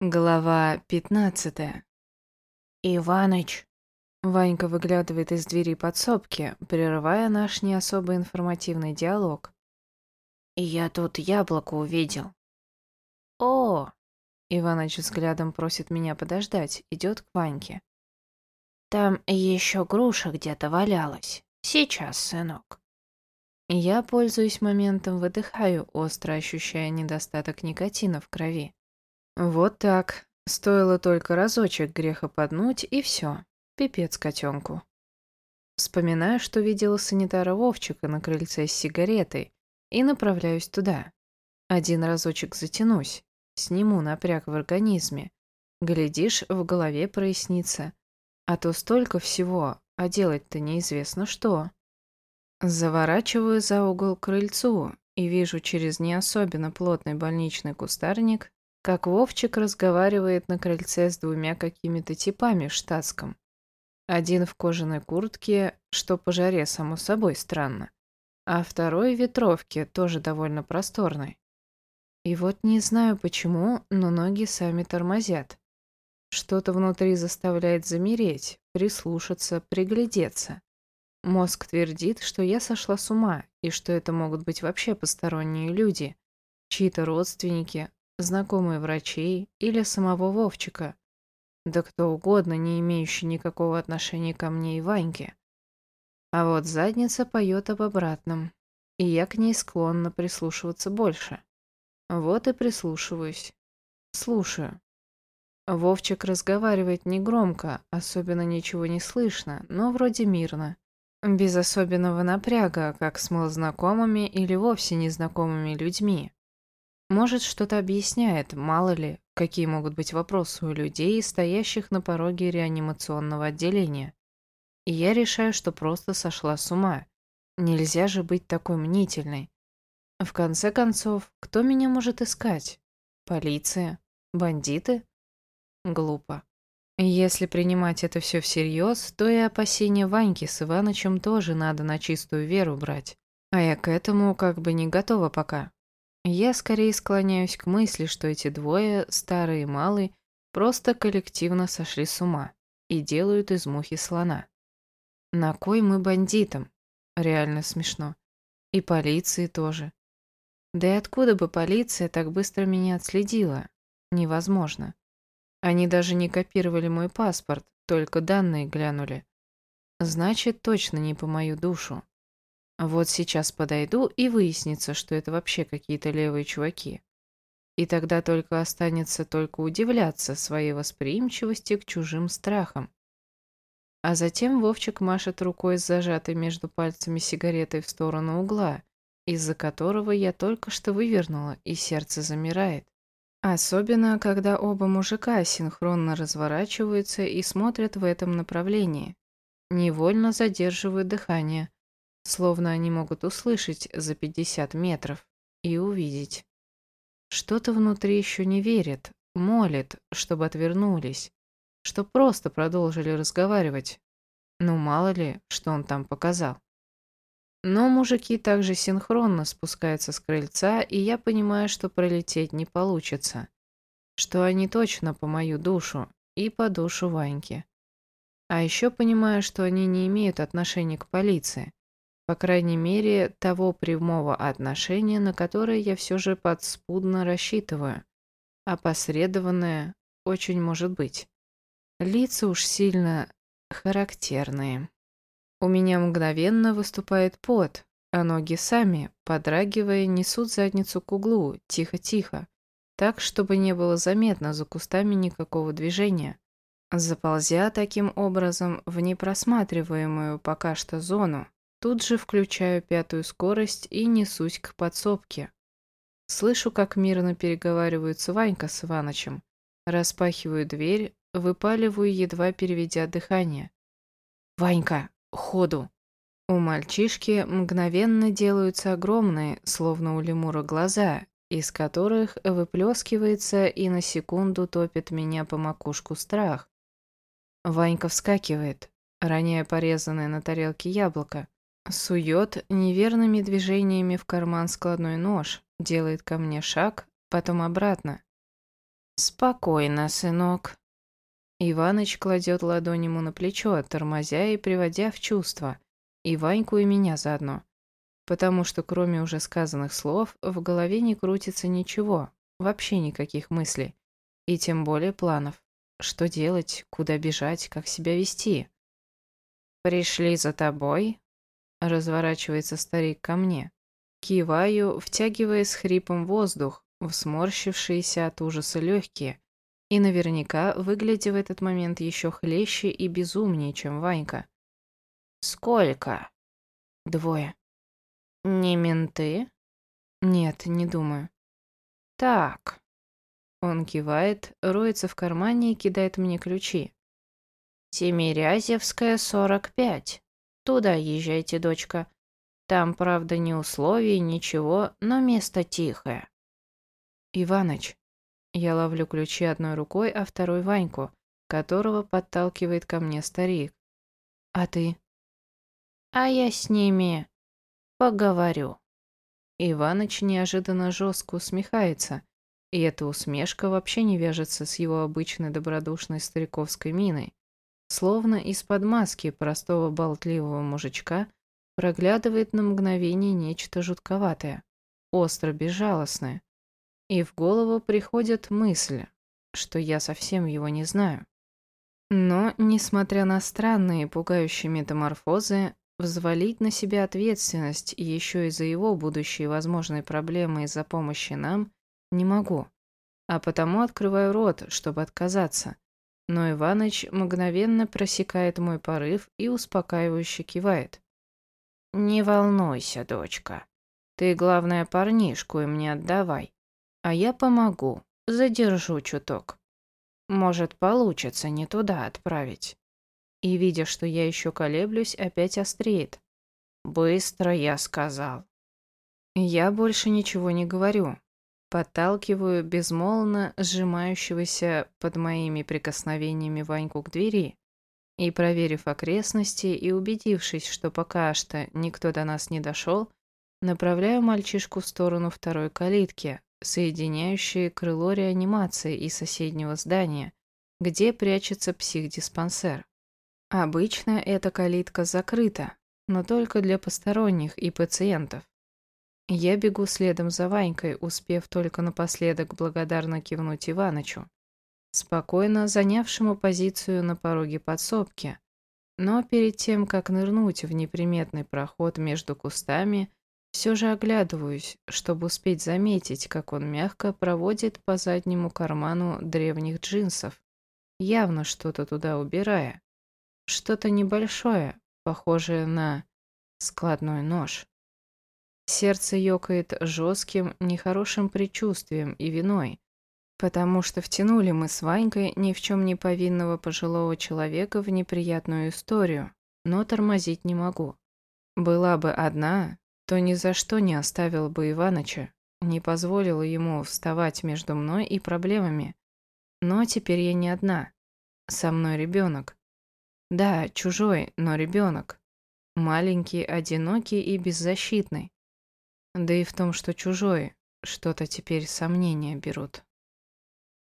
Глава пятнадцатая. «Иваныч!» Ванька выглядывает из двери подсобки, прерывая наш не особо информативный диалог. «Я тут яблоко увидел». «О!» Иваныч взглядом просит меня подождать, идет к Ваньке. «Там еще груша где-то валялась. Сейчас, сынок». Я, пользуюсь моментом, выдыхаю, остро ощущая недостаток никотина в крови. Вот так. Стоило только разочек греха поднуть, и все. Пипец котенку. Вспоминаю, что видела санитара Вовчика на крыльце с сигаретой, и направляюсь туда. Один разочек затянусь, сниму напряг в организме. Глядишь, в голове прояснится. А то столько всего, а делать-то неизвестно что. Заворачиваю за угол крыльцу и вижу через не особенно плотный больничный кустарник как Вовчик разговаривает на крыльце с двумя какими-то типами в штатском. Один в кожаной куртке, что по жаре, само собой, странно, а второй в ветровке, тоже довольно просторной. И вот не знаю почему, но ноги сами тормозят. Что-то внутри заставляет замереть, прислушаться, приглядеться. Мозг твердит, что я сошла с ума, и что это могут быть вообще посторонние люди, чьи-то родственники, знакомые врачей или самого Вовчика. Да кто угодно, не имеющий никакого отношения ко мне и Ваньке. А вот задница поет об обратном, и я к ней склонна прислушиваться больше. Вот и прислушиваюсь. Слушаю. Вовчик разговаривает негромко, особенно ничего не слышно, но вроде мирно. Без особенного напряга, как с малознакомыми или вовсе незнакомыми людьми. Может, что-то объясняет, мало ли, какие могут быть вопросы у людей, стоящих на пороге реанимационного отделения. И я решаю, что просто сошла с ума. Нельзя же быть такой мнительной. В конце концов, кто меня может искать? Полиция? Бандиты? Глупо. Если принимать это все всерьез, то и опасения Ваньки с Иванычем тоже надо на чистую веру брать. А я к этому как бы не готова пока. Я скорее склоняюсь к мысли, что эти двое, старый и малый, просто коллективно сошли с ума и делают из мухи слона. На кой мы бандитам? Реально смешно. И полиции тоже. Да и откуда бы полиция так быстро меня отследила? Невозможно. Они даже не копировали мой паспорт, только данные глянули. Значит, точно не по мою душу. Вот сейчас подойду и выяснится, что это вообще какие-то левые чуваки. И тогда только останется только удивляться своей восприимчивости к чужим страхам. А затем Вовчик машет рукой с зажатой между пальцами сигаретой в сторону угла, из-за которого я только что вывернула, и сердце замирает. Особенно, когда оба мужика синхронно разворачиваются и смотрят в этом направлении. Невольно задерживают дыхание, словно они могут услышать за 50 метров и увидеть. Что-то внутри еще не верит, молит, чтобы отвернулись, что просто продолжили разговаривать. Ну, мало ли, что он там показал. Но мужики также синхронно спускаются с крыльца, и я понимаю, что пролететь не получится. Что они точно по мою душу и по душу Ваньки. А еще понимаю, что они не имеют отношения к полиции. По крайней мере, того прямого отношения, на которое я все же подспудно рассчитываю. Опосредованное очень может быть. Лица уж сильно характерные. У меня мгновенно выступает пот, а ноги сами, подрагивая, несут задницу к углу, тихо-тихо, так, чтобы не было заметно за кустами никакого движения. Заползя таким образом в непросматриваемую пока что зону, Тут же включаю пятую скорость и несусь к подсобке. Слышу, как мирно переговариваются Ванька с Иванычем. Распахиваю дверь, выпаливаю, едва переведя дыхание. «Ванька, ходу!» У мальчишки мгновенно делаются огромные, словно у лемура, глаза, из которых выплескивается и на секунду топит меня по макушку страх. Ванька вскакивает, роняя порезанное на тарелке яблоко. Сует неверными движениями в карман складной нож, делает ко мне шаг, потом обратно. Спокойно, сынок. Иваныч кладет ладонь ему на плечо, тормозя и приводя в чувство. И Ваньку, и меня заодно. Потому что кроме уже сказанных слов, в голове не крутится ничего, вообще никаких мыслей. И тем более планов. Что делать, куда бежать, как себя вести. «Пришли за тобой?» Разворачивается старик ко мне. Киваю, втягивая с хрипом воздух, в сморщившиеся от ужаса легкие, и наверняка выглядя в этот момент еще хлеще и безумнее, чем Ванька. «Сколько?» «Двое». «Не менты?» «Нет, не думаю». «Так». Он кивает, роется в кармане и кидает мне ключи. «Тимирязевская, 45. Туда езжайте, дочка. Там, правда, ни условий, ничего, но место тихое». «Иваныч». Я ловлю ключи одной рукой, а второй Ваньку, которого подталкивает ко мне старик. «А ты?» «А я с ними поговорю». Иваныч неожиданно жестко усмехается, и эта усмешка вообще не вяжется с его обычной добродушной стариковской миной. Словно из-под маски простого болтливого мужичка проглядывает на мгновение нечто жутковатое, остро безжалостное, и в голову приходит мысль, что я совсем его не знаю. Но, несмотря на странные пугающие метаморфозы, взвалить на себя ответственность еще и за его будущие возможные проблемы из-за помощи нам не могу. А потому открываю рот, чтобы отказаться. Но Иваныч мгновенно просекает мой порыв и успокаивающе кивает. «Не волнуйся, дочка. Ты, главное, парнишку им не отдавай. А я помогу, задержу чуток. Может, получится не туда отправить. И, видя, что я еще колеблюсь, опять остреет. «Быстро, я сказал». Я больше ничего не говорю. Подталкиваю безмолвно сжимающегося под моими прикосновениями Ваньку к двери и, проверив окрестности и убедившись, что пока что никто до нас не дошел, направляю мальчишку в сторону второй калитки, соединяющие крыло реанимации и соседнего здания, где прячется психдиспансер. Обычно эта калитка закрыта, но только для посторонних и пациентов. Я бегу следом за Ванькой, успев только напоследок благодарно кивнуть Иванычу, спокойно занявшему позицию на пороге подсобки. Но перед тем, как нырнуть в неприметный проход между кустами, все же оглядываюсь, чтобы успеть заметить, как он мягко проводит по заднему карману древних джинсов, явно что-то туда убирая. Что-то небольшое, похожее на складной нож. Сердце ёкает жестким, нехорошим предчувствием и виной, потому что втянули мы с Ванькой ни в чем не повинного пожилого человека в неприятную историю, но тормозить не могу. Была бы одна, то ни за что не оставила бы Иваныча, не позволила ему вставать между мной и проблемами. Но теперь я не одна. Со мной ребенок. Да, чужой, но ребенок. Маленький, одинокий и беззащитный. Да и в том, что чужой, что-то теперь сомнения берут.